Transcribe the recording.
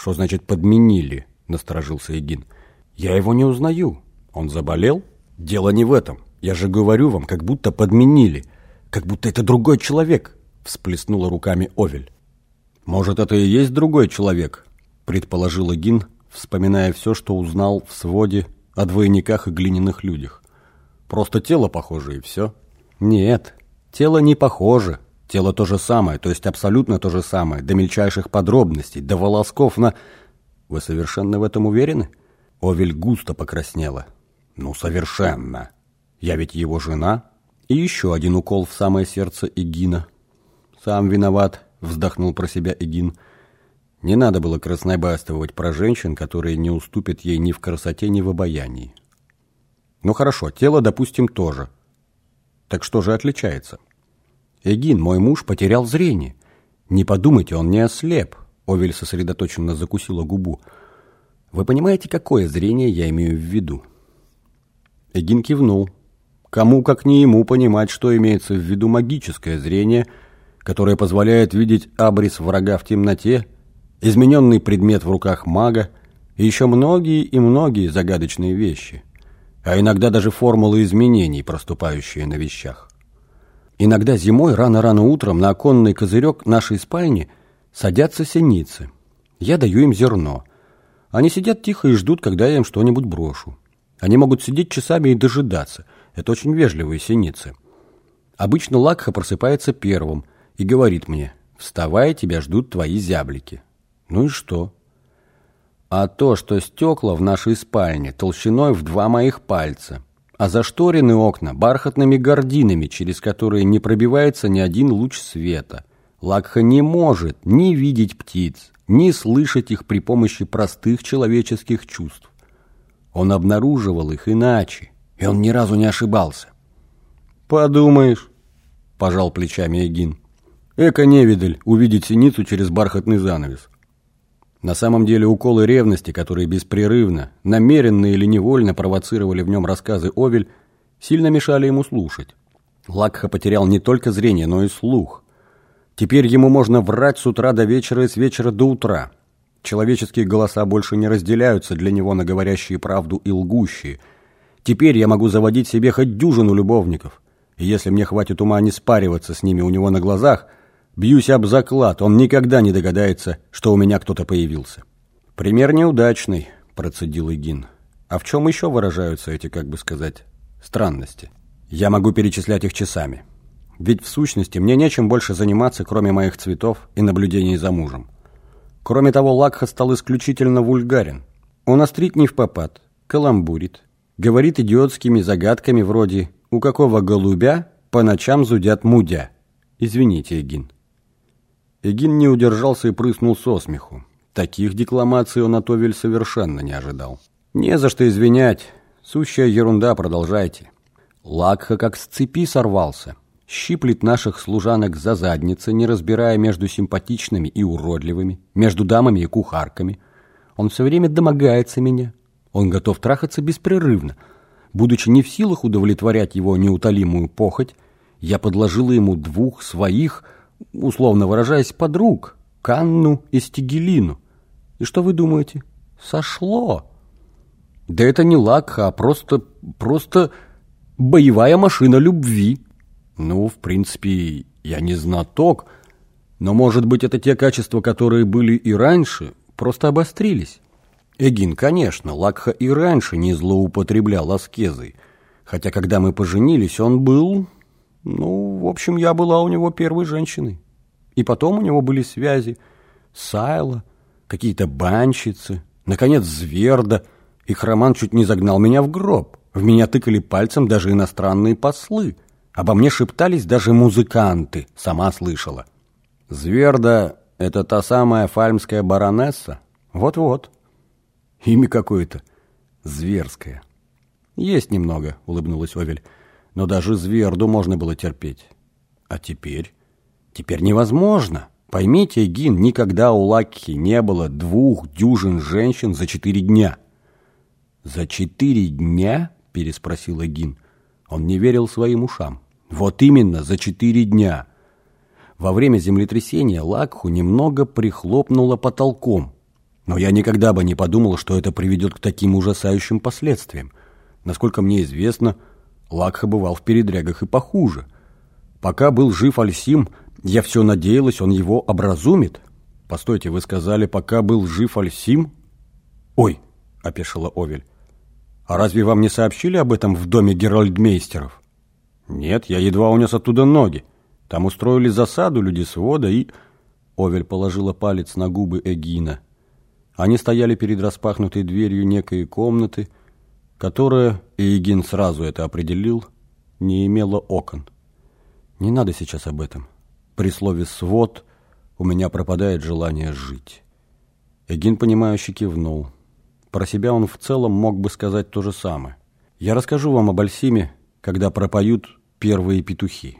Что значит подменили? Насторожился Эгин. Я его не узнаю. Он заболел? Дело не в этом. Я же говорю вам, как будто подменили. Как будто это другой человек. Всплеснула руками Овель. Может, это и есть другой человек? Предположил Эгин, вспоминая все, что узнал в своде о двойниках и глиняных людях. Просто тело похоже и все. Нет, тело не похоже. Тело то же самое, то есть абсолютно то же самое, до мельчайших подробностей, до волосков на... Вы совершенно в этом уверены? Овель густо покраснела. Ну, совершенно. Я ведь его жена. И еще один укол в самое сердце Эгина. Сам виноват, вздохнул про себя Эгин. Не надо было краснобайствовать про женщин, которые не уступят ей ни в красоте, ни в обаянии. Ну хорошо, тело, допустим, тоже. Так что же отличается? Эгин, мой муж, потерял зрение. Не подумайте, он не ослеп. Овель сосредоточенно закусила губу. Вы понимаете, какое зрение я имею в виду? Эгин кивнул. Кому, как не ему, понимать, что имеется в виду магическое зрение, которое позволяет видеть абрис врага в темноте, измененный предмет в руках мага и еще многие и многие загадочные вещи, а иногда даже формулы изменений, проступающие на вещах. Иногда зимой рано-рано утром на оконный козырек нашей спальни садятся синицы. Я даю им зерно. Они сидят тихо и ждут, когда я им что-нибудь брошу. Они могут сидеть часами и дожидаться. Это очень вежливые синицы. Обычно Лакха просыпается первым и говорит мне, «Вставай, тебя ждут твои зяблики». Ну и что? А то, что стекла в нашей спальне толщиной в два моих пальца – а зашторены окна бархатными гординами, через которые не пробивается ни один луч света. Лакха не может ни видеть птиц, ни слышать их при помощи простых человеческих чувств. Он обнаруживал их иначе, и он ни разу не ошибался. «Подумаешь», – пожал плечами Эгин, – «эко-невидаль увидеть синицу через бархатный занавес». На самом деле уколы ревности, которые беспрерывно, намеренно или невольно провоцировали в нем рассказы Овель, сильно мешали ему слушать. Лакха потерял не только зрение, но и слух. Теперь ему можно врать с утра до вечера и с вечера до утра. Человеческие голоса больше не разделяются для него на говорящие правду и лгущие. Теперь я могу заводить себе хоть дюжину любовников. И если мне хватит ума не спариваться с ними у него на глазах – Бьюсь об заклад, он никогда не догадается, что у меня кто-то появился. Пример неудачный, процедил Игин. А в чем еще выражаются эти, как бы сказать, странности? Я могу перечислять их часами. Ведь в сущности мне нечем больше заниматься, кроме моих цветов и наблюдений за мужем. Кроме того, Лакха стал исключительно вульгарен. Он острит не в попад, каламбурит, говорит идиотскими загадками вроде «У какого голубя по ночам зудят мудя?» Извините, Эгин. Эгин не удержался и прыснул со смеху. Таких декламаций он от совершенно не ожидал. «Не за что извинять. Сущая ерунда, продолжайте». Лакха как с цепи сорвался. Щиплет наших служанок за задницы, не разбирая между симпатичными и уродливыми, между дамами и кухарками. Он все время домогается меня. Он готов трахаться беспрерывно. Будучи не в силах удовлетворять его неутолимую похоть, я подложила ему двух своих – условно выражаясь, подруг, Канну и Стигелину. И что вы думаете? Сошло. Да это не лакха, а просто, просто боевая машина любви. Ну, в принципе, я не знаток, но, может быть, это те качества, которые были и раньше, просто обострились. Эгин, конечно, Лакха и раньше не злоупотреблял аскезой, хотя когда мы поженились, он был ну, в общем, я была у него первой женщиной. И потом у него были связи. Сайла, какие-то банщицы, наконец, Зверда. Их роман чуть не загнал меня в гроб. В меня тыкали пальцем даже иностранные послы. Обо мне шептались даже музыканты, сама слышала. Зверда — это та самая фальмская баронесса? Вот-вот. Имя какое-то зверское. Есть немного, улыбнулась Овель но даже Зверду можно было терпеть. А теперь? Теперь невозможно. Поймите, Гин, никогда у Лакхи не было двух дюжин женщин за четыре дня. «За четыре дня?» – переспросил Эгин. Он не верил своим ушам. «Вот именно, за четыре дня!» Во время землетрясения Лакху немного прихлопнуло потолком. Но я никогда бы не подумал, что это приведет к таким ужасающим последствиям. Насколько мне известно, Лакха бывал в передрягах и похуже. Пока был жив Альсим, я все надеялась, он его образумит. Постойте, вы сказали, пока был жив Альсим? Ой, опешила Овель. А разве вам не сообщили об этом в доме Геральдмейстеров? Нет, я едва унес оттуда ноги. Там устроили засаду люди свода и... Овель положила палец на губы Эгина. Они стояли перед распахнутой дверью некой комнаты, которая, и Эгин сразу это определил, не имела окон. Не надо сейчас об этом. При слове «свод» у меня пропадает желание жить. Эгин, понимающе кивнул. Про себя он в целом мог бы сказать то же самое. Я расскажу вам об Альсиме, когда пропоют первые петухи.